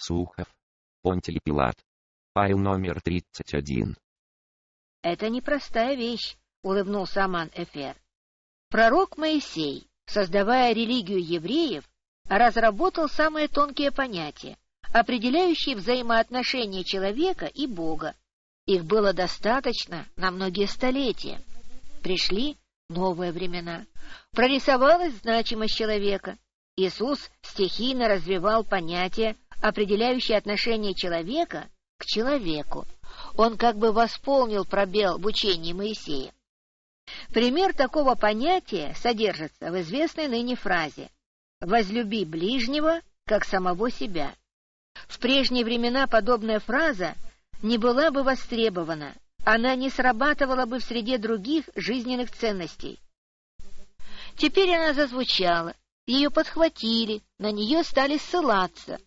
Сухов. Понтиль Пилат. Файл номер 31. Это непростая вещь, улыбнулся Аман Эфер. Пророк Моисей, создавая религию евреев, разработал самые тонкие понятия, определяющие взаимоотношения человека и Бога. Их было достаточно на многие столетия. Пришли новые времена. Прорисовалась значимость человека. Иисус стихийно развивал понятия, определяющие отношение человека к человеку. Он как бы восполнил пробел в учении Моисея. Пример такого понятия содержится в известной ныне фразе «возлюби ближнего, как самого себя». В прежние времена подобная фраза не была бы востребована, она не срабатывала бы в среде других жизненных ценностей. Теперь она зазвучала, ее подхватили, на нее стали ссылаться.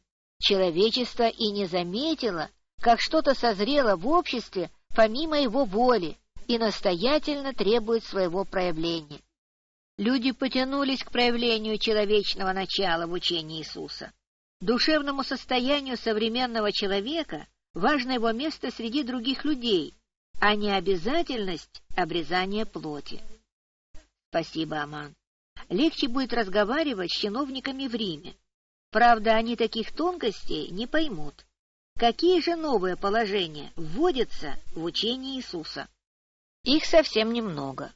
Человечество и не заметило, как что-то созрело в обществе помимо его воли и настоятельно требует своего проявления. Люди потянулись к проявлению человечного начала в учении Иисуса. Душевному состоянию современного человека важно его место среди других людей, а не обязательность обрезания плоти. Спасибо, Аман. Легче будет разговаривать с чиновниками в Риме. Правда, они таких тонкостей не поймут. Какие же новые положения вводятся в учении Иисуса? Их совсем немного.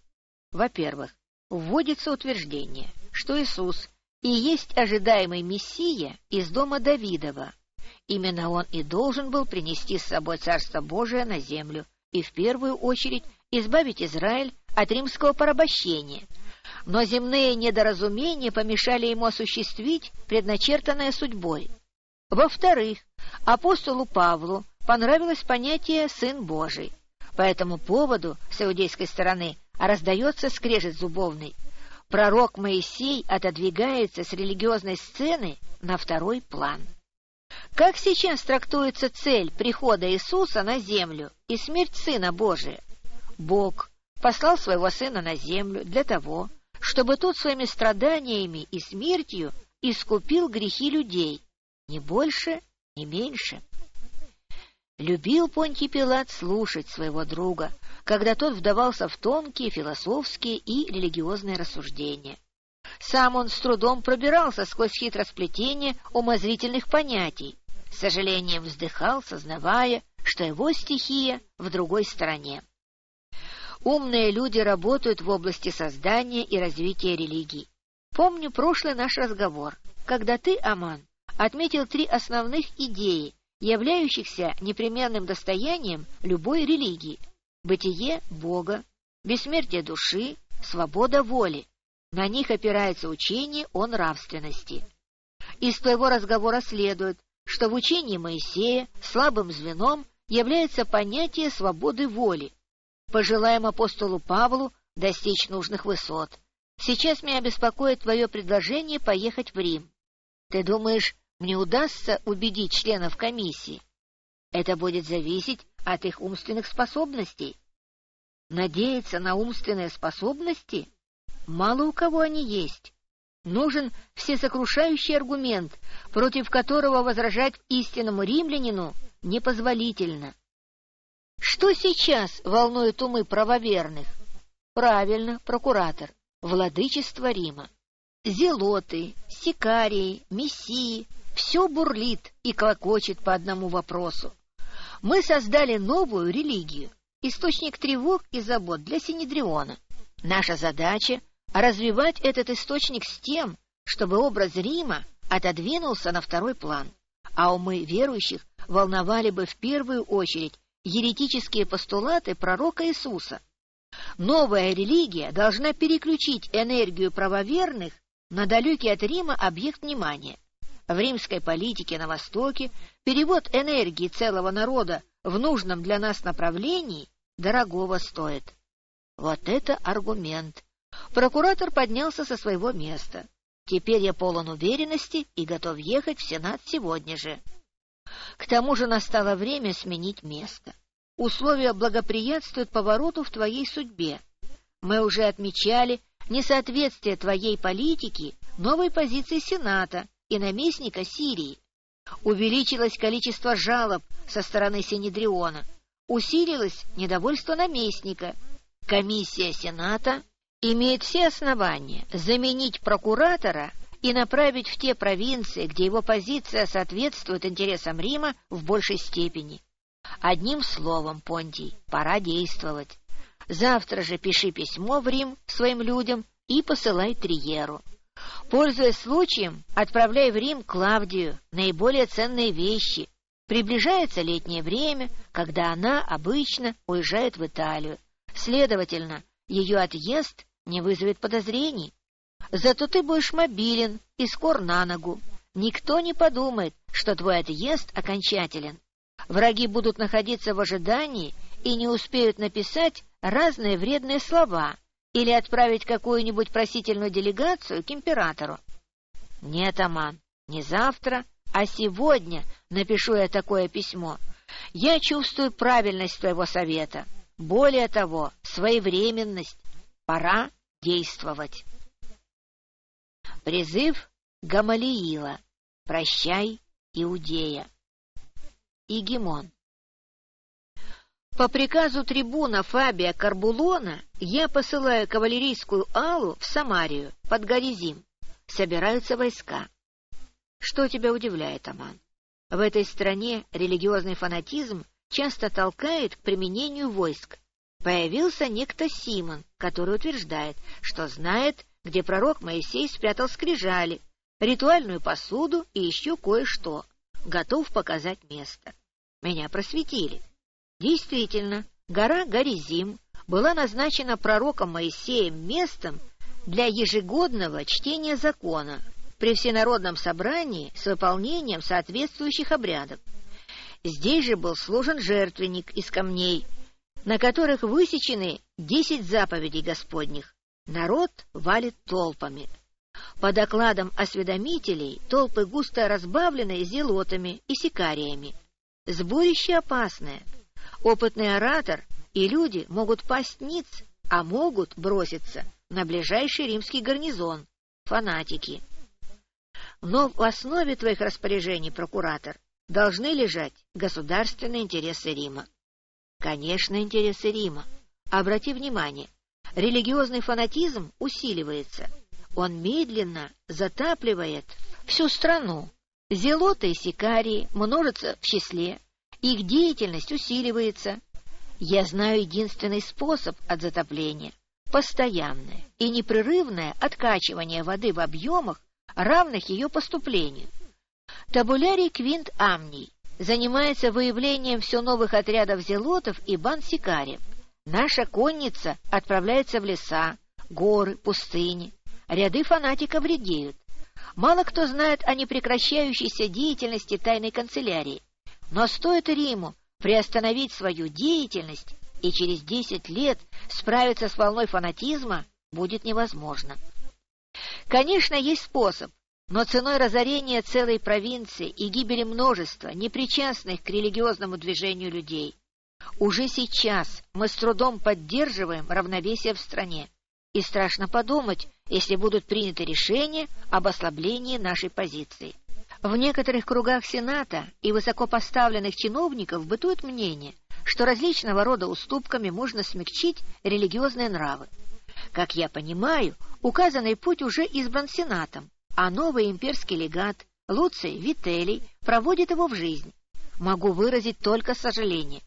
Во-первых, вводится утверждение, что Иисус и есть ожидаемый Мессия из дома Давидова. Именно он и должен был принести с собой Царство Божие на землю и в первую очередь избавить Израиль от римского порабощения. Но земные недоразумения помешали ему осуществить предначертанное судьбой. Во-вторых, апостолу Павлу понравилось понятие «сын Божий». По этому поводу с иудейской стороны раздается скрежет зубовный. Пророк Моисей отодвигается с религиозной сцены на второй план. Как сейчас трактуется цель прихода Иисуса на землю и смерть Сына Божия? Бог послал своего Сына на землю для того, чтобы тот своими страданиями и смертью искупил грехи людей, ни больше, ни меньше. Любил Понтий Пилат слушать своего друга, когда тот вдавался в тонкие философские и религиозные рассуждения. Сам он с трудом пробирался сквозь хитросплетение умозрительных понятий, с сожалением вздыхал, сознавая, что его стихия в другой стороне. Умные люди работают в области создания и развития религий. Помню прошлый наш разговор, когда ты, Аман, отметил три основных идеи, являющихся непременным достоянием любой религии – бытие Бога, бессмертие души, свобода воли. На них опирается учение о нравственности. Из твоего разговора следует, что в учении Моисея слабым звеном является понятие свободы воли. Пожелаем апостолу Павлу достичь нужных высот. Сейчас меня беспокоит твое предложение поехать в Рим. Ты думаешь, мне удастся убедить членов комиссии? Это будет зависеть от их умственных способностей. Надеяться на умственные способности? Мало у кого они есть. Нужен всесокрушающий аргумент, против которого возражать истинному римлянину непозволительно. Что сейчас волнует умы правоверных? Правильно, прокуратор, владычество Рима. Зелоты, сикарии, мессии — все бурлит и клокочет по одному вопросу. Мы создали новую религию, источник тревог и забот для Синедриона. Наша задача развивать этот источник с тем, чтобы образ Рима отодвинулся на второй план, а умы верующих волновали бы в первую очередь еретические постулаты пророка Иисуса. Новая религия должна переключить энергию правоверных на далекий от Рима объект внимания. В римской политике на Востоке перевод энергии целого народа в нужном для нас направлении дорогого стоит. Вот это аргумент, Прокуратор поднялся со своего места. Теперь я полон уверенности и готов ехать в Сенат сегодня же. К тому же настало время сменить место. Условия благоприятствуют повороту в твоей судьбе. Мы уже отмечали несоответствие твоей политики новой позиции Сената и наместника Сирии. Увеличилось количество жалоб со стороны Синедриона. Усилилось недовольство наместника. Комиссия Сената имеет все основания заменить прокуратора и направить в те провинции, где его позиция соответствует интересам Рима в большей степени. Одним словом, Понтий, пора действовать. Завтра же пиши письмо в Рим своим людям и посылай Триеру. Пользуясь случаем, отправляй в Рим Клавдию наиболее ценные вещи. Приближается летнее время, когда она обычно уезжает в Италию. Следовательно, ее отъезд не вызовет подозрений. Зато ты будешь мобилен и скор на ногу. Никто не подумает, что твой отъезд окончателен. Враги будут находиться в ожидании и не успеют написать разные вредные слова или отправить какую-нибудь просительную делегацию к императору. Нет, Аман, не завтра, а сегодня напишу я такое письмо. Я чувствую правильность твоего совета. Более того, своевременность. Пора действовать. Призыв Гамалиила. Прощай, Иудея. Игемон. По приказу трибуна Фабия Карбулона я посылаю кавалерийскую алу в Самарию, под Горизим. Собираются войска. Что тебя удивляет, Аман? В этой стране религиозный фанатизм часто толкает к применению войск. Появился некто Симон, который утверждает, что знает, где пророк Моисей спрятал скрижали, ритуальную посуду и еще кое-что. Готов показать место. Меня просветили. Действительно, гора Горизим была назначена пророком Моисеем местом для ежегодного чтения закона при всенародном собрании с выполнением соответствующих обрядов. Здесь же был сложен жертвенник из камней, на которых высечены десять заповедей Господних. Народ валит толпами. По докладам осведомителей, толпы густо разбавлены зелотами и сикариями. Сборище опасное — Опытный оратор и люди могут пасть ниц, а могут броситься на ближайший римский гарнизон, фанатики. Но в основе твоих распоряжений, прокуратор, должны лежать государственные интересы Рима. Конечно, интересы Рима. Обрати внимание, религиозный фанатизм усиливается. Он медленно затапливает всю страну. Зелоты и сикарии множатся в числе, их деятельность усиливается. Я знаю единственный способ от затопления — постоянное и непрерывное откачивание воды в объемах, равных ее поступлению. Табулярий Квинт Амний занимается выявлением все новых отрядов зелотов и банд сикариев. Наша конница отправляется в леса, горы, пустыни. Ряды фанатиков редеют. Мало кто знает о непрекращающейся деятельности тайной канцелярии. Но стоит Риму приостановить свою деятельность, и через десять лет справиться с волной фанатизма будет невозможно. Конечно, есть способ, но ценой разорения целой провинции и гибели множества непричастных к религиозному движению людей. Уже сейчас мы с трудом поддерживаем равновесие в стране, и страшно подумать, если будут приняты решения об ослаблении нашей позиции. В некоторых кругах Сената и высокопоставленных чиновников бытует мнение, что различного рода уступками можно смягчить религиозные нравы. Как я понимаю, указанный путь уже избран Сенатом, а новый имперский легат Луций Вителий проводит его в жизнь. Могу выразить только сожаление.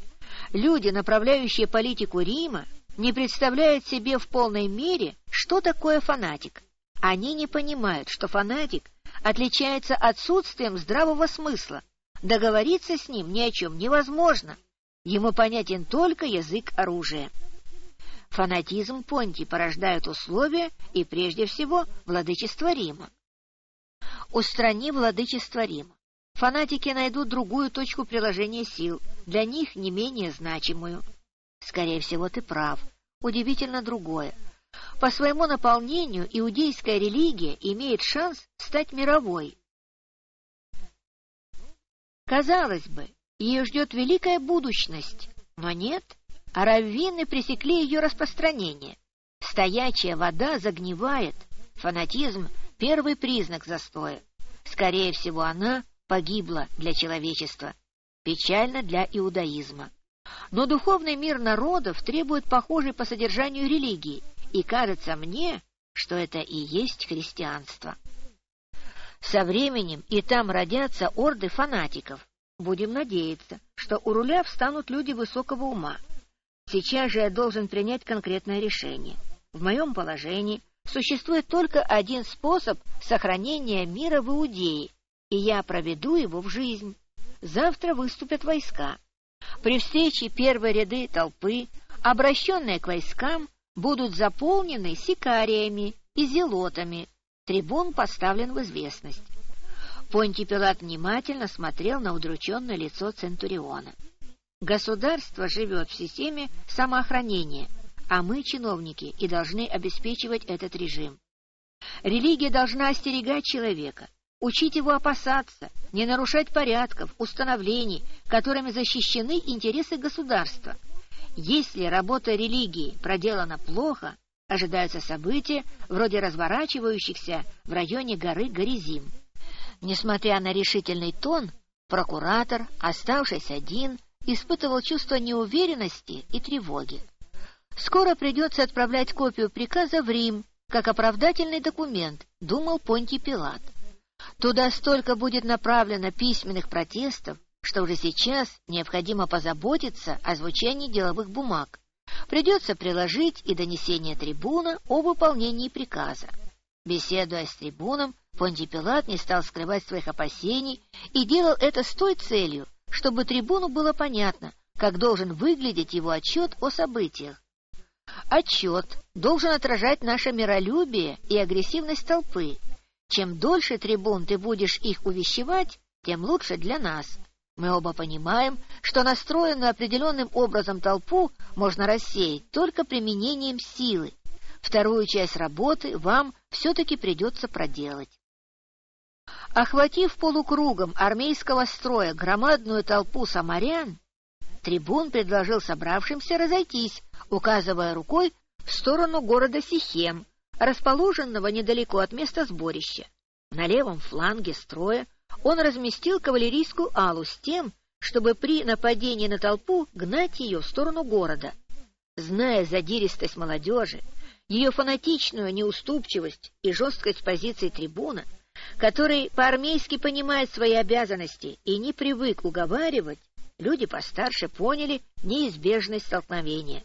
Люди, направляющие политику Рима, не представляют себе в полной мере, что такое фанатик. Они не понимают, что фанатик отличается отсутствием здравого смысла. Договориться с ним ни о чем невозможно. Ему понятен только язык оружия. Фанатизм Понти порождает условия и, прежде всего, владычество Рима. Устрани владычество Рима. Фанатики найдут другую точку приложения сил, для них не менее значимую. Скорее всего, ты прав. Удивительно другое. По своему наполнению иудейская религия имеет шанс стать мировой. Казалось бы, ее ждет великая будущность, но нет, а раввины пресекли ее распространение. Стоячая вода загнивает, фанатизм — первый признак застоя. Скорее всего, она погибла для человечества, печально для иудаизма. Но духовный мир народов требует похожей по содержанию религии, и кажется мне, что это и есть христианство. Со временем и там родятся орды фанатиков. Будем надеяться, что у руля встанут люди высокого ума. Сейчас же я должен принять конкретное решение. В моем положении существует только один способ сохранения мира в Иудее, и я проведу его в жизнь. Завтра выступят войска. При встрече первые ряды толпы, обращенные к войскам, будут заполнены сикариями и зелотами. Трибун поставлен в известность. Понтий Пилат внимательно смотрел на удрученное лицо Центуриона. Государство живет в системе самоохранения, а мы, чиновники, и должны обеспечивать этот режим. Религия должна остерегать человека, учить его опасаться, не нарушать порядков, установлений, которыми защищены интересы государства. Если работа религии проделана плохо, ожидаются события, вроде разворачивающихся в районе горы Горизим. Несмотря на решительный тон, прокуратор, оставшись один, испытывал чувство неуверенности и тревоги. Скоро придется отправлять копию приказа в Рим, как оправдательный документ, думал Понтий Пилат. Туда столько будет направлено письменных протестов, что уже сейчас необходимо позаботиться о звучании деловых бумаг. Придется приложить и донесение трибуна о выполнении приказа. Беседуя с трибуном, Понтий Пилат не стал скрывать своих опасений и делал это с той целью, чтобы трибуну было понятно, как должен выглядеть его отчет о событиях. Отчет должен отражать наше миролюбие и агрессивность толпы. Чем дольше, трибун, ты будешь их увещевать, тем лучше для нас. Мы оба понимаем, что настроенную определенным образом толпу можно рассеять только применением силы. Вторую часть работы вам все-таки придется проделать. Охватив полукругом армейского строя громадную толпу самарян, трибун предложил собравшимся разойтись, указывая рукой в сторону города Сихем, расположенного недалеко от места сборища. На левом фланге строя он разместил кавалерийскую алу с тем, чтобы при нападении на толпу гнать ее в сторону города. Зная задиристость молодежи, ее фанатичную неуступчивость и жесткость позиций трибуна, который по-армейски понимает свои обязанности и не привык уговаривать, люди постарше поняли неизбежность столкновения.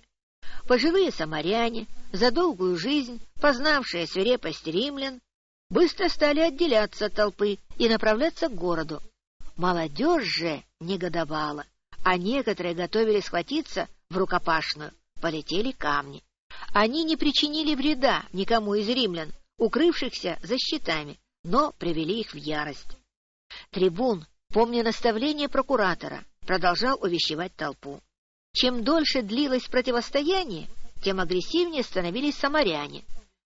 Пожилые самаряне, за долгую жизнь, познавшие свирепость римлян, быстро стали отделяться от толпы и направляться к городу. Молодежь же негодовала, а некоторые готовили схватиться в рукопашную, полетели камни. Они не причинили вреда никому из римлян, укрывшихся за щитами, но привели их в ярость. Трибун, помня наставление прокуратора, продолжал увещевать толпу. Чем дольше длилось противостояние, тем агрессивнее становились самаряне.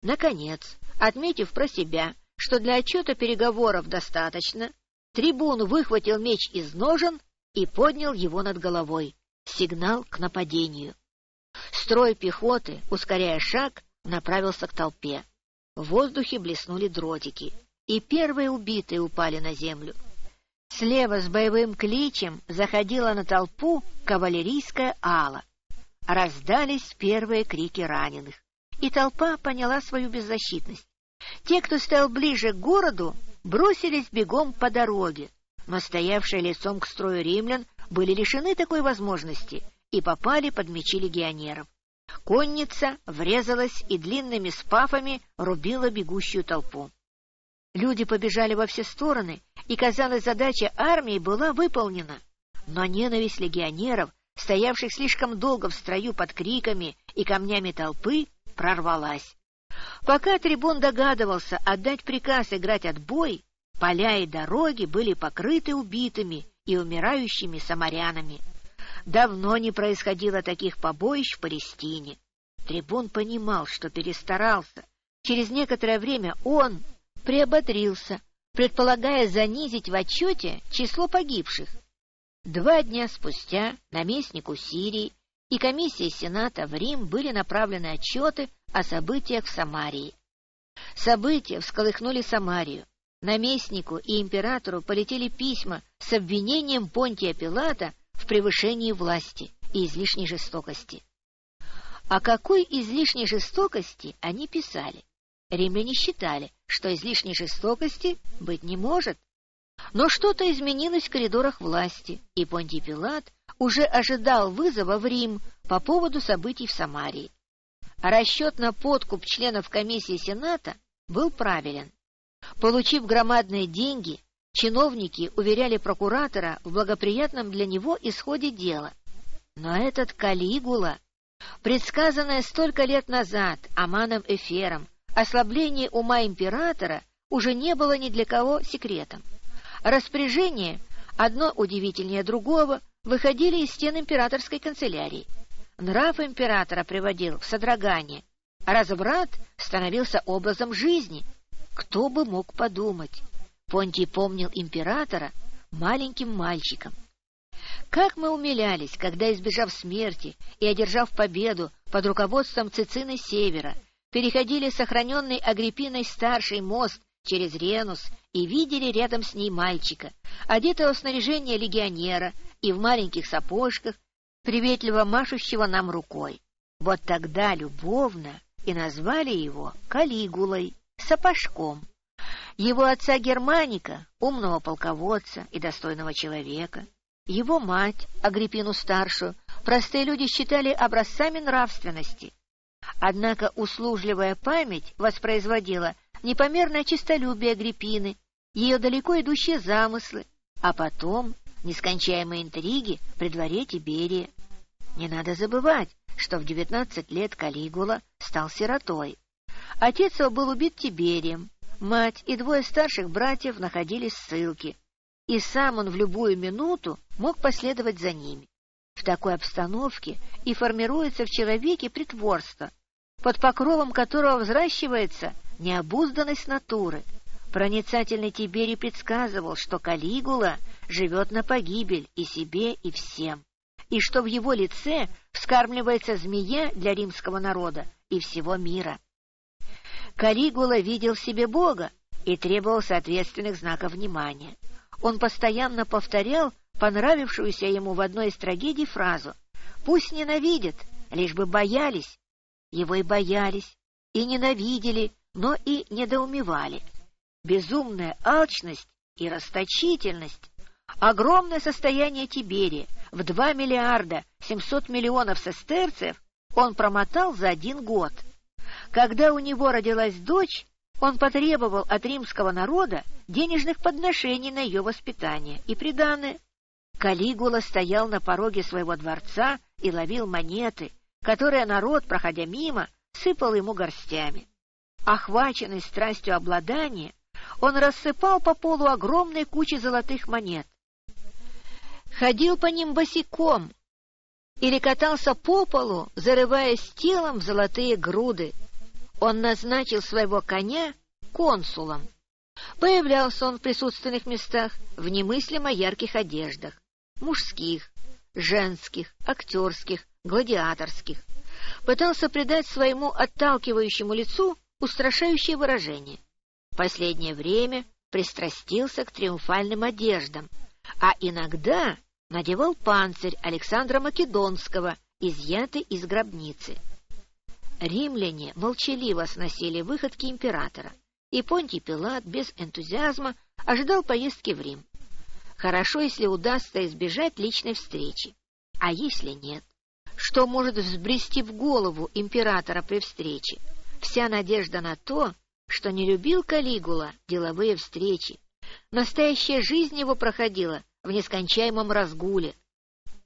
Наконец, отметив про себя, что для отчета переговоров достаточно, трибун выхватил меч из ножен и поднял его над головой. Сигнал к нападению. Строй пехоты, ускоряя шаг, направился к толпе. В воздухе блеснули дротики, и первые убитые упали на землю. Слева с боевым кличем заходила на толпу кавалерийская ала. Раздались первые крики раненых и толпа поняла свою беззащитность. Те, кто стоял ближе к городу, бросились бегом по дороге, но стоявшие лицом к строю римлян были лишены такой возможности и попали под мечи легионеров. Конница врезалась и длинными спафами рубила бегущую толпу. Люди побежали во все стороны, и, казалось, задача армии была выполнена. Но ненависть легионеров, стоявших слишком долго в строю под криками и камнями толпы, прорвалась. Пока трибун догадывался отдать приказ играть отбой, поля и дороги были покрыты убитыми и умирающими самарянами. Давно не происходило таких побоищ в Палестине. Трибун понимал, что перестарался. Через некоторое время он приободрился, предполагая занизить в отчете число погибших. Два дня спустя наместнику Сирии и комиссии Сената в Рим были направлены отчеты о событиях в Самарии. События всколыхнули Самарию. наместнику и императору полетели письма с обвинением Понтия Пилата в превышении власти и излишней жестокости. О какой излишней жестокости они писали? Римляне считали, что излишней жестокости быть не может. Но что-то изменилось в коридорах власти, и Понтий Пилат уже ожидал вызова в Рим по поводу событий в Самарии. А расчет на подкуп членов комиссии Сената был правилен. Получив громадные деньги, чиновники уверяли прокуратора в благоприятном для него исходе дела. Но этот Калигула, предсказанное столько лет назад Аманом Эфером, ослабление ума императора уже не было ни для кого секретом. Распоряжение, одно удивительнее другого, выходили из стен императорской канцелярии. Нрав императора приводил в содрогание, разврат становился образом жизни. Кто бы мог подумать? Понтий помнил императора маленьким мальчиком. Как мы умилялись, когда, избежав смерти и одержав победу под руководством Цицины Севера, переходили сохраненный Агриппиной старший мост через Ренус и видели рядом с ней мальчика, одетого в снаряжение легионера и в маленьких сапожках, приветливо машущего нам рукой. Вот тогда любовно и назвали его Калигулой, сапожком. Его отца Германика, умного полководца и достойного человека, его мать, Агриппину-старшую, простые люди считали образцами нравственности. Однако услужливая память воспроизводила непомерное честолюбие Агриппины, ее далеко идущие замыслы, а потом нескончаемые интриги при дворе Тиберия. Не надо забывать, что в девятнадцать лет Калигула стал сиротой. Отец его был убит Тиберием, мать и двое старших братьев находились в ссылке, и сам он в любую минуту мог последовать за ними. В такой обстановке и формируется в человеке притворство, под покровом которого взращивается необузданность натуры. Проницательный Тиберий предсказывал, что Калигула живет на погибель и себе, и всем, и что в его лице вскармливается змея для римского народа и всего мира. Калигула видел в себе Бога и требовал соответственных знаков внимания. Он постоянно повторял понравившуюся ему в одной из трагедий фразу «Пусть ненавидят, лишь бы боялись». Его и боялись, и ненавидели, но и недоумевали. Безумная алчность и расточительность, огромное состояние Тиберия в 2 миллиарда 700 миллионов сестерцев он промотал за один год. Когда у него родилась дочь, он потребовал от римского народа денежных подношений на ее воспитание и приданное. Калигула стоял на пороге своего дворца и ловил монеты, которые народ, проходя мимо, сыпал ему горстями. Охваченный страстью обладания, он рассыпал по полу огромные кучи золотых монет. Ходил по ним босиком или катался по полу, зарываясь телом в золотые груды. Он назначил своего коня консулом. Появлялся он в присутственных местах в немыслимо ярких одеждах мужских, женских, актерских, гладиаторских. Пытался придать своему отталкивающему лицу устрашающее выражение. В последнее время пристрастился к триумфальным одеждам, а иногда надевал панцирь Александра Македонского, изъятый из гробницы. Римляне молчаливо сносили выходки императора, и Понтий Пилат без энтузиазма ожидал поездки в Рим. Хорошо, если удастся избежать личной встречи. А если нет? Что может взбрести в голову императора при встрече? Вся надежда на то, что не любил Калигула деловые встречи. Настоящая жизнь его проходила в нескончаемом разгуле.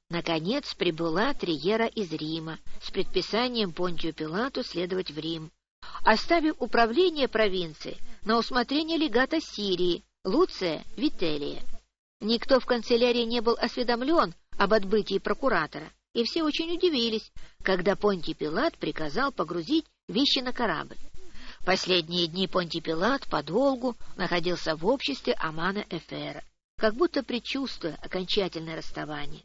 Наконец прибыла Триера из Рима с предписанием Понтию Пилату следовать в Рим, оставив управление провинции на усмотрение легата Сирии Луция Вителия. Никто в канцелярии не был осведомлен об отбытии прокуратора, и все очень удивились, когда Понтий Пилат приказал погрузить вещи на корабль. Последние дни Понтий Пилат подолгу находился в обществе Амана Эфера, как будто предчувствуя окончательное расставание.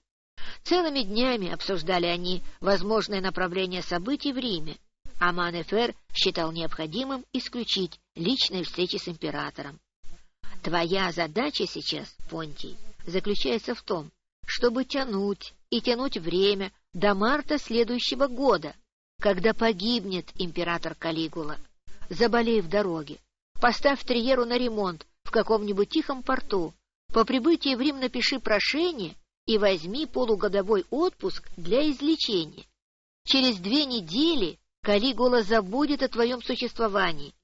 Целыми днями обсуждали они возможное направление событий в Риме. Аман Эфер считал необходимым исключить личные встречи с императором. Твоя задача сейчас, Понтий, заключается в том, чтобы тянуть и тянуть время до марта следующего года, когда погибнет император Калигула. Заболей в дороге, поставь Триеру на ремонт в каком-нибудь тихом порту, по прибытии в Рим напиши прошение и возьми полугодовой отпуск для излечения. Через две недели Калигула забудет о твоем существовании.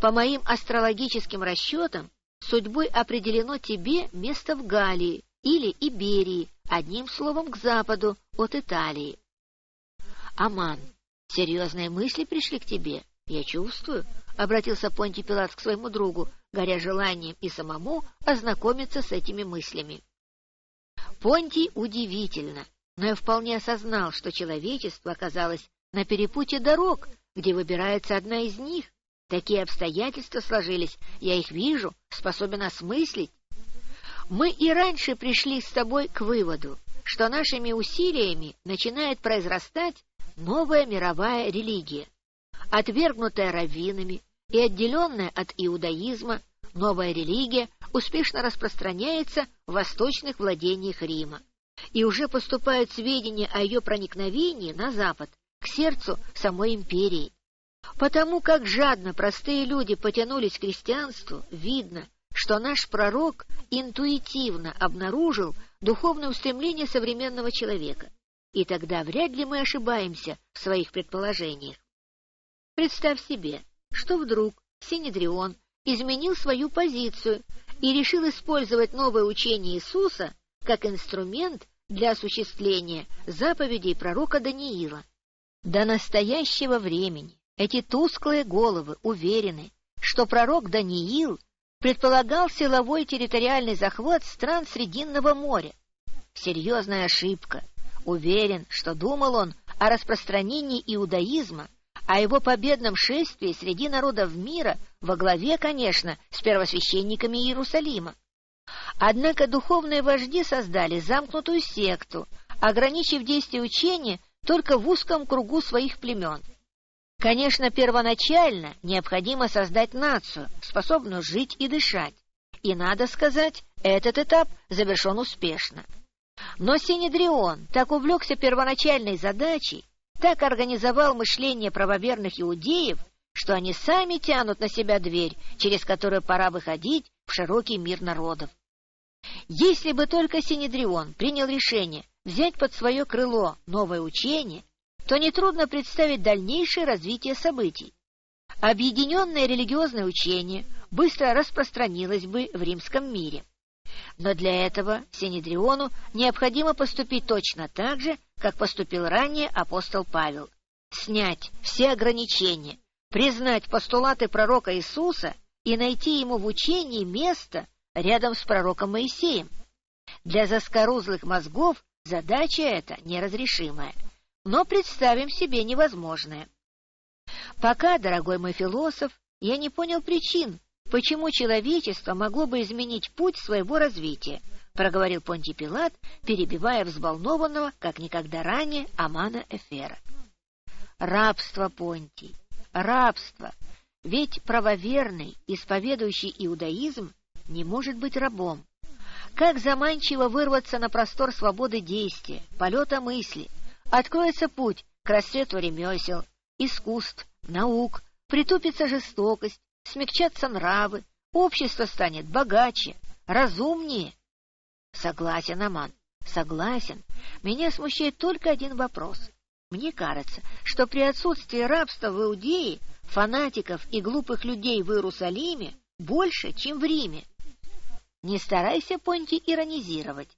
По моим астрологическим расчетам, судьбой определено тебе место в Галлии или Иберии, одним словом, к западу от Италии. Аман, серьезные мысли пришли к тебе, я чувствую, — обратился Понтий Пилат к своему другу, горя желанием и самому ознакомиться с этими мыслями. Понтий удивительно, но я вполне осознал, что человечество оказалось на перепутье дорог, где выбирается одна из них. Такие обстоятельства сложились, я их вижу, способен осмыслить. Мы и раньше пришли с тобой к выводу, что нашими усилиями начинает произрастать новая мировая религия, отвергнутая раввинами и отделенная от иудаизма, новая религия успешно распространяется в восточных владениях Рима, и уже поступают сведения о ее проникновении на запад, к сердцу самой империи. Потому как жадно простые люди потянулись к крестьянству, видно, что наш пророк интуитивно обнаружил духовное устремление современного человека, и тогда вряд ли мы ошибаемся в своих предположениях. Представь себе, что вдруг Синедрион изменил свою позицию и решил использовать новое учение Иисуса как инструмент для осуществления заповедей пророка Даниила. До настоящего времени эти тусклые головы уверены, что пророк Даниил предполагал силовой территориальный захват стран Срединного моря. Серьезная ошибка. Уверен, что думал он о распространении иудаизма о его победном шествии среди народов мира во главе, конечно, с первосвященниками Иерусалима. Однако духовные вожди создали замкнутую секту, ограничив действие учения только в узком кругу своих племен. Конечно, первоначально необходимо создать нацию, способную жить и дышать. И, надо сказать, этот этап завершен успешно. Но Синедрион так увлекся первоначальной задачей, так организовал мышление правоверных иудеев, что они сами тянут на себя дверь, через которую пора выходить в широкий мир народов. Если бы только Синедрион принял решение взять под свое крыло новое учение, то нетрудно представить дальнейшее развитие событий. Объединенное религиозное учение быстро распространилось бы в римском мире. Но для этого Синедриону необходимо поступить точно так же, как поступил ранее апостол Павел. Снять все ограничения, признать постулаты пророка Иисуса и найти ему в учении место рядом с пророком Моисеем. Для заскорузлых мозгов задача эта неразрешимая, но представим себе невозможное. Пока, дорогой мой философ, я не понял причин, почему человечество могло бы изменить путь своего развития, проговорил Понтий Пилат, перебивая взволнованного, как никогда ранее, Амана Эфера. Рабство, Понтий, рабство. Ведь правоверный, исповедующий иудаизм, не может быть рабом. Как заманчиво вырваться на простор свободы действия, полета мысли. Откроется путь к расцвету ремесел, искусств, наук, притупится жестокость, смягчатся нравы, общество станет богаче, разумнее, Согласен, Аман, согласен. Меня смущает только один вопрос. Мне кажется, что при отсутствии рабства в Иудее фанатиков и глупых людей в Иерусалиме больше, чем в Риме. Не старайся, Понти, иронизировать.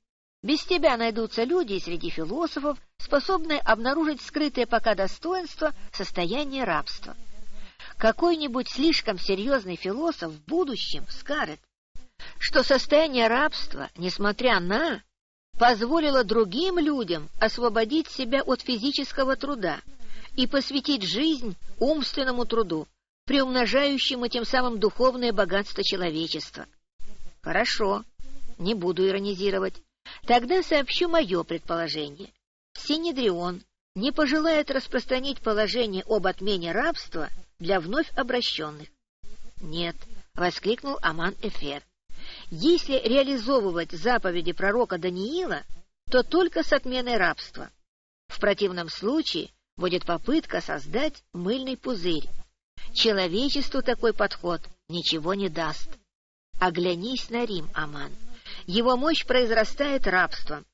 Без тебя найдутся люди среди философов, способные обнаружить скрытое пока достоинство состояния рабства. Какой-нибудь слишком серьезный философ в будущем скажет, что состояние рабства, несмотря на, позволило другим людям освободить себя от физического труда и посвятить жизнь умственному труду, приумножающему тем самым духовное богатство человечества. Хорошо, не буду иронизировать. Тогда сообщу мое предположение. Синедрион не пожелает распространить положение об отмене рабства для вновь обращенных. Нет, — воскликнул Аман Эфер. Если реализовывать заповеди пророка Даниила, то только с отменой рабства. В противном случае будет попытка создать мыльный пузырь. Человечеству такой подход ничего не даст. Оглянись на Рим, Аман. Его мощь произрастает рабством.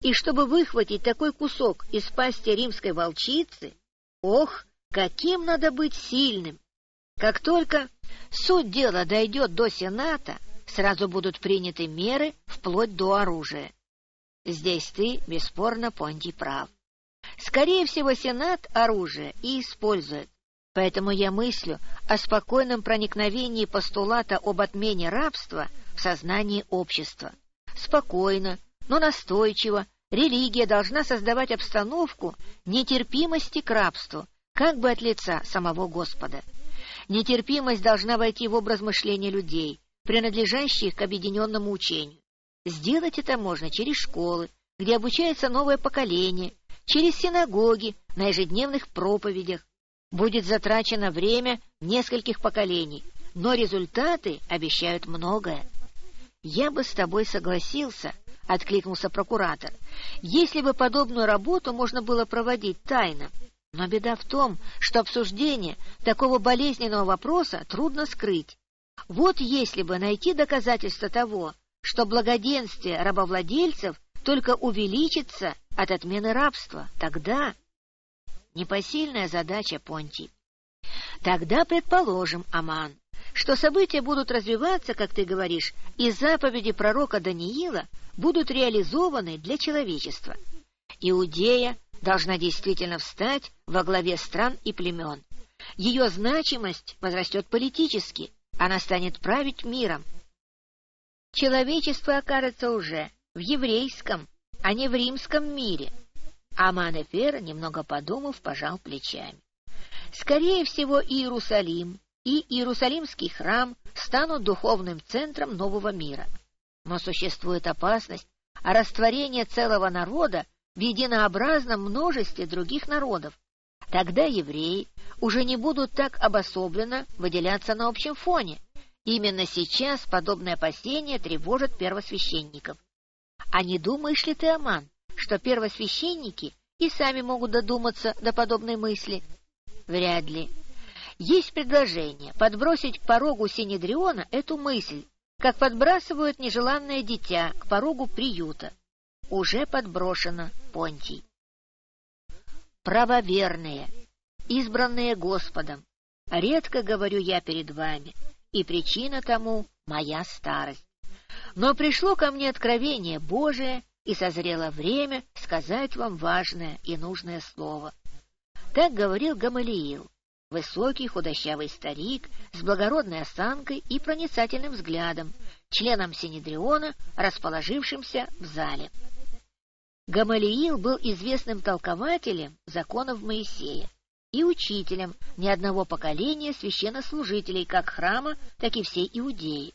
И чтобы выхватить такой кусок из пасти римской волчицы, ох, каким надо быть сильным! Как только суть дела дойдет до Сената, сразу будут приняты меры вплоть до оружия. Здесь ты, бесспорно, Понтий прав. Скорее всего, Сенат оружие и использует. Поэтому я мыслю о спокойном проникновении постулата об отмене рабства в сознании общества. Спокойно, но настойчиво религия должна создавать обстановку нетерпимости к рабству, как бы от лица самого Господа. Нетерпимость должна войти в образ мышления людей, принадлежащих к объединенному учению. Сделать это можно через школы, где обучается новое поколение, через синагоги, на ежедневных проповедях. Будет затрачено время нескольких поколений, но результаты обещают многое. «Я бы с тобой согласился», — откликнулся прокуратор, «если бы подобную работу можно было проводить тайно. Но беда в том, что обсуждение такого болезненного вопроса трудно скрыть. Вот если бы найти доказательства того, что благоденствие рабовладельцев только увеличится от отмены рабства, тогда... Непосильная задача, Понтий. Тогда предположим, Аман, что события будут развиваться, как ты говоришь, и заповеди пророка Даниила будут реализованы для человечества. Иудея должна действительно встать во главе стран и племен. Ее значимость возрастет политически, она станет править миром. Человечество окажется уже в еврейском, а не в римском мире. Аман Эфер, немного подумав, пожал плечами. Скорее всего, Иерусалим, и Иерусалимский храм станут духовным центром нового мира. Но существует опасность растворения целого народа в единообразном множестве других народов. Тогда евреи уже не будут так обособленно выделяться на общем фоне. Именно сейчас подобное опасение тревожит первосвященников. А не думаешь ли ты, Аман, что первосвященники и сами могут додуматься до подобной мысли? Вряд ли. Есть предложение подбросить к порогу Синедриона эту мысль, как подбрасывают нежеланное дитя к порогу приюта. Уже подброшено Понтий. Правоверные, избранные Господом, редко говорю я перед вами, и причина тому — моя старость. Но пришло ко мне откровение Божие, и созрело время сказать вам важное и нужное слово. Так говорил Гамалиил, высокий худощавый старик с благородной осанкой и проницательным взглядом, членом Синедриона, расположившимся в зале. Гамалиил был известным толкователем законов Моисея и учителем ни одного поколения священнослужителей как храма, так и всей Иудеи.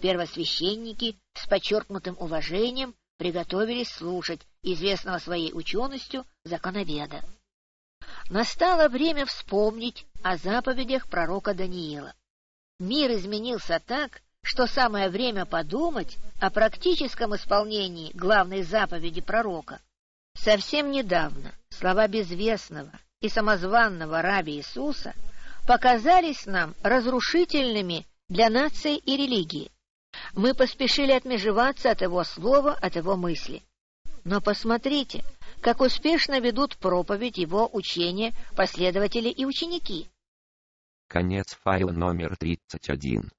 Первосвященники с подчеркнутым уважением приготовились слушать известного своей ученостью законоведа. Настало время вспомнить о заповедях пророка Даниила. Мир изменился так, что самое время подумать о практическом исполнении главной заповеди пророка. Совсем недавно слова безвестного и самозванного раби Иисуса показались нам разрушительными для нации и религии. Мы поспешили отмежеваться от его слова, от его мысли. Но посмотрите, как успешно ведут проповедь его учения последователи и ученики. Конец файла номер 31.